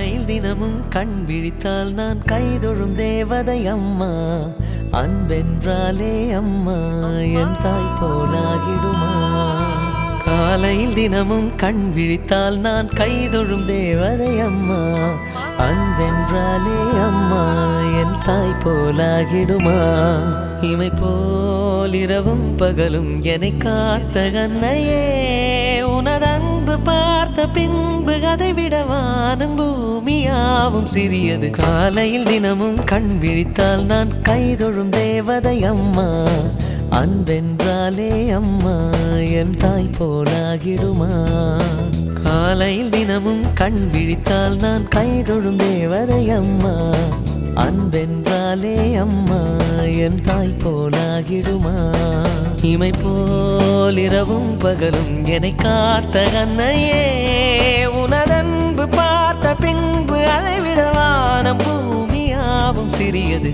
காலையில் தினமும் கண் விழித்தால் நான் கைதொழும் தேவதை அம்மா. அன்பென்றாலே அம்மா என் தாய் போலாகிடுமா? காலையில் தினமும் கண் விழித்தால் நான் கைதொழும் தேவதை அம்மா. அன்பென்றாலே அம்மா என் தாய் போலாகிடுமா? இமை போல் இரவும் பகலும் என்னை காத்த கண்ணையே உனது பின்பு பார்த்த பின்பு அதை விட வானம் பூமியாவும் சிறியது. காலையில் தினமும் கண் விழித்தால் நான் கைதொழும் தேவதை அம்மா. அன்பென்றாலே அம்மா என் தாய் போலாகிடுமா? காலையில் தினமும் கண் விழித்தால் நான் கைதொழும் தேவதை அம்மா. அன்பென்றாலே அம்மா என் தாய் போலாகிடுமா? இமை போல் இரவும் பகலும் என்னை காத்த கண்ணையே உனதன்பு பார்த்த பின்பு அதை விட வானம் பூமியாவும் சிறியது.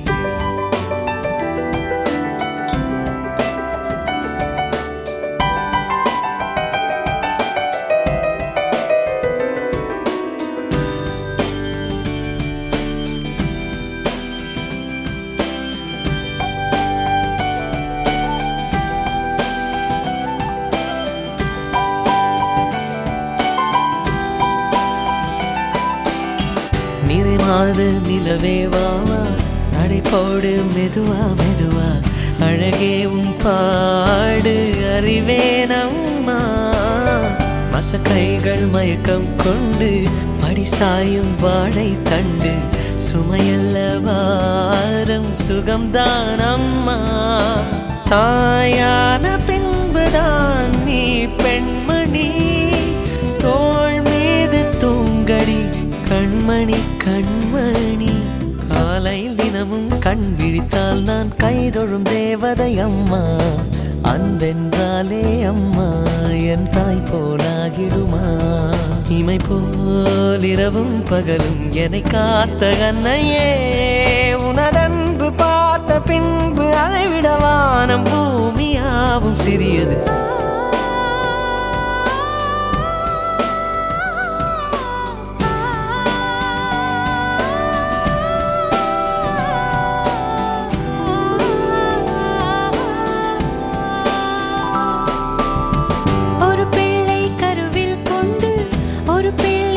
நிறைமாத நிலவே வாவா நடைபோடு மெதுவா மெதுவா. அழகே உன் பாடு அறிவேனம்மா மசக்கைகள் மயக்கம் கொண்டு மடிசாயும் வாழை தண்டு. சுமையல்ல வாரம் சுகம்தான் அம்மா. தாயான பின்புதான் நீ பெண். கண்மணி. காலையில் தினமும் கண் விழித்தால் நான் கைதொழும் தேவதை அம்மா. அன்பென்றாலே அம்மா என் தாய் போலாகிடுமா. இமை போல் இரவும் பகலும் என்னை காத்த கண்ணையே. உனதன்பு பார்த்த பின்பு அதை விட வானம் பூமியாவும் சிறியது. ஒரு பிள்ளை